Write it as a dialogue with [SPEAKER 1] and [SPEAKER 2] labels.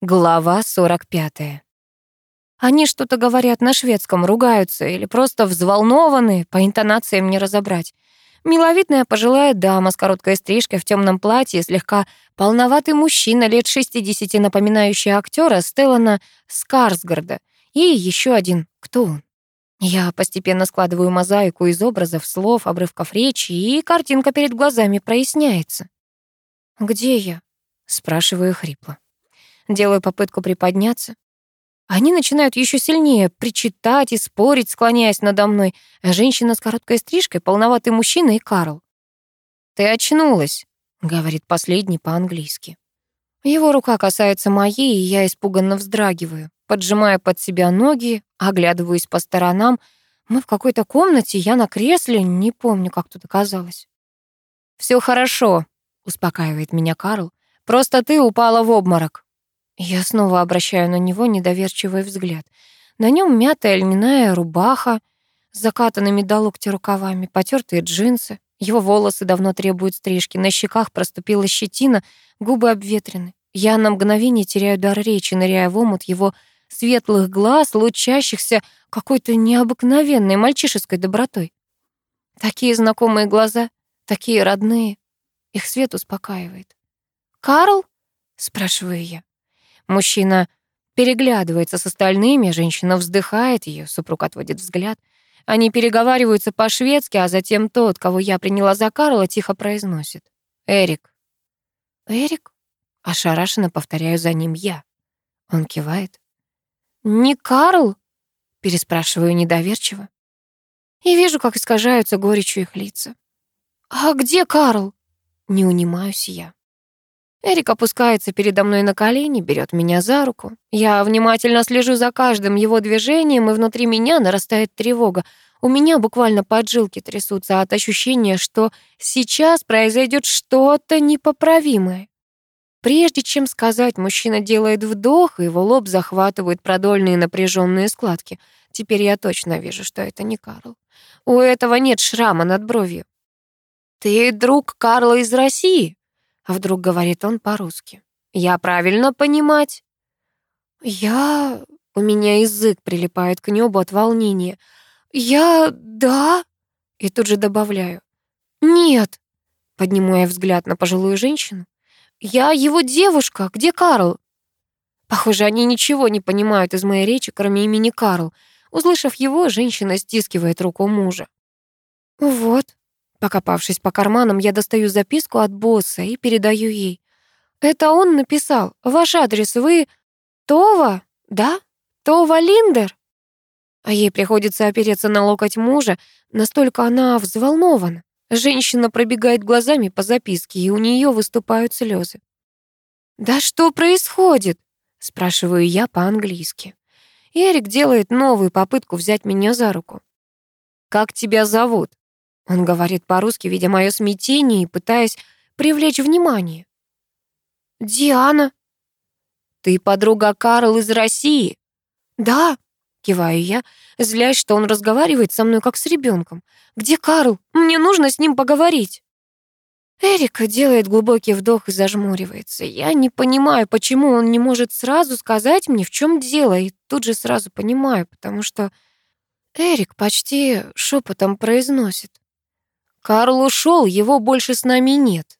[SPEAKER 1] Глава 45. Они что-то говорят на шведском, ругаются или просто взволнованы, по интонациям не разобрать. Миловидная пожилая дама с короткой стрижкой в темном платье, слегка полноватый мужчина лет 60, напоминающий актера Стеллана Скарсгарда, и еще один, кто он? Я постепенно складываю мозаику из образов, слов, обрывков речи, и картинка перед глазами проясняется. «Где я?» — спрашиваю хрипло. Делаю попытку приподняться. Они начинают еще сильнее причитать и спорить, склоняясь надо мной. Женщина с короткой стрижкой, полноватый мужчина и Карл. «Ты очнулась», — говорит последний по-английски. Его рука касается моей, и я испуганно вздрагиваю. Поджимая под себя ноги, оглядываюсь по сторонам. Мы в какой-то комнате, я на кресле, не помню, как тут оказалось. Все хорошо», — успокаивает меня Карл. «Просто ты упала в обморок». Я снова обращаю на него недоверчивый взгляд. На нем мятая льняная рубаха с закатанными до локтя рукавами, потертые джинсы. Его волосы давно требуют стрижки, на щеках проступила щетина, губы обветрены. Я на мгновение теряю дар речи, ныряя в омут его светлых глаз, лучащихся какой-то необыкновенной мальчишеской добротой. Такие знакомые глаза, такие родные. Их свет успокаивает. «Карл?» — спрашиваю я. Мужчина переглядывается с остальными, женщина вздыхает, ее супруг отводит взгляд. Они переговариваются по-шведски, а затем тот, кого я приняла за Карла, тихо произносит. «Эрик». «Эрик?» — ошарашенно повторяю за ним я. Он кивает. «Не Карл?» — переспрашиваю недоверчиво. И вижу, как искажаются горечью их лица. «А где Карл?» — не унимаюсь я. Эрик опускается передо мной на колени, берет меня за руку. Я внимательно слежу за каждым его движением, и внутри меня нарастает тревога. У меня буквально поджилки трясутся от ощущения, что сейчас произойдет что-то непоправимое. Прежде чем сказать, мужчина делает вдох, и его лоб захватывают продольные напряженные складки. Теперь я точно вижу, что это не Карл. У этого нет шрама над бровью. «Ты друг Карла из России?» А вдруг говорит он по-русски. «Я правильно понимать?» «Я...» У меня язык прилипает к небу от волнения. «Я... да...» И тут же добавляю. «Нет...» Подниму я взгляд на пожилую женщину. «Я его девушка. Где Карл?» Похоже, они ничего не понимают из моей речи, кроме имени Карл. Услышав его, женщина стискивает руку мужа. «Вот», Покопавшись по карманам, я достаю записку от босса и передаю ей. «Это он написал. Ваш адрес вы... Това, да? Това Линдер?» А ей приходится опереться на локоть мужа, настолько она взволнована. Женщина пробегает глазами по записке, и у нее выступают слезы. «Да что происходит?» — спрашиваю я по-английски. Эрик делает новую попытку взять меня за руку. «Как тебя зовут?» Он говорит по-русски, видя мое смятение и пытаясь привлечь внимание. «Диана». «Ты подруга Карл из России?» «Да», — киваю я, злясь, что он разговаривает со мной как с ребенком. «Где Карл? Мне нужно с ним поговорить». Эрик делает глубокий вдох и зажмуривается. Я не понимаю, почему он не может сразу сказать мне, в чем дело, и тут же сразу понимаю, потому что Эрик почти шепотом произносит. Карл ушел, его больше с нами нет.